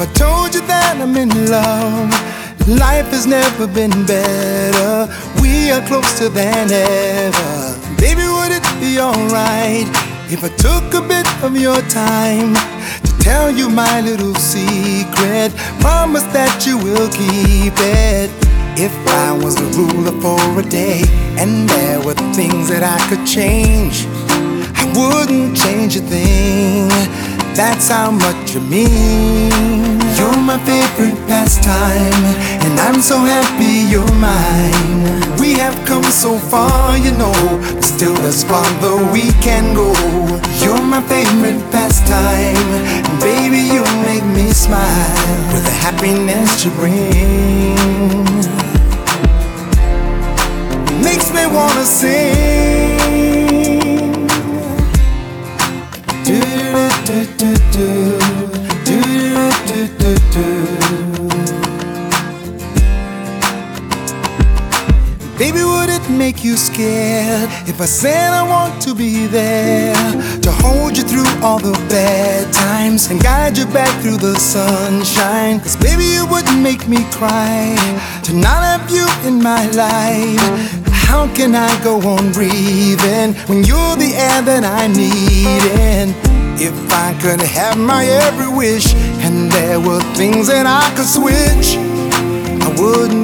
if I told you that I'm in love? Life has never been better. We are closer than ever. Baby, would it be alright if I took a bit of your time to tell you my little secret? Promise that you will keep it. If I was the ruler for a day and there were things that I could change, I wouldn't change a thing. That's how much you mean. You're my favorite pastime, and I'm so happy you're mine. We have come so far, you know, but the spot farther we can go. You're my favorite pastime, baby, you make me smile with the happiness you bring. Makes me wanna sing. Do Do do do do do do do do. Baby, would it make you scared if I said I want to be there to hold you through all the bad times and guide you back through the sunshine? Cause baby, it wouldn't make me cry to not have you in my life. How can I go on breathing when you're the air that I need? And if I could have my every wish and there were things that I could switch, I thing.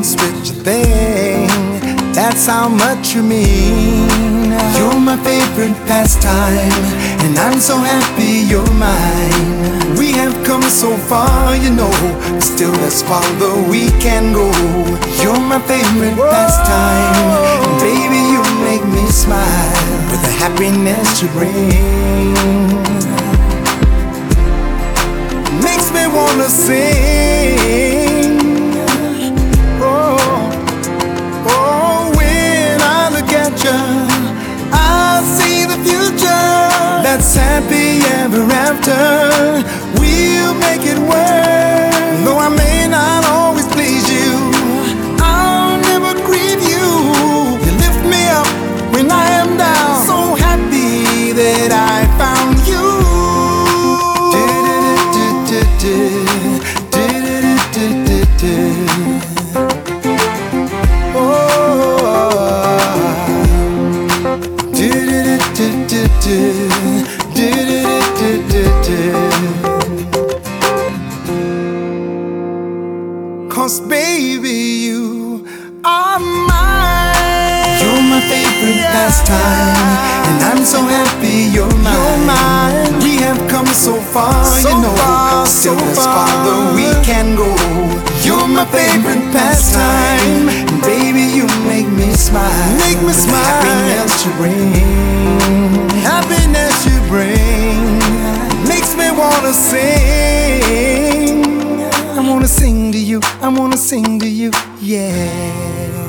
That's how much you mean. You're my favorite pastime, and I'm so happy you're mine. We have come so far, you know, still there's farther we can go. You're my favorite pastime, and baby, you make me smile with the happiness you bring. Makes me wanna sing. Ever after. We'll make it work. Though I may not always please you, I'll never grieve you. You lift me up when I am down. So happy that I found you. Cause baby, you are mine. You're my favorite pastime, and I'm so happy you're mine. You're mine. We have come so far, So you know. far, Still so there's far. farther we can go. You're my favorite pastime, and baby, you make me smile. Make me smile. Happiness you bring, you. I wanna sing to you. Yeah.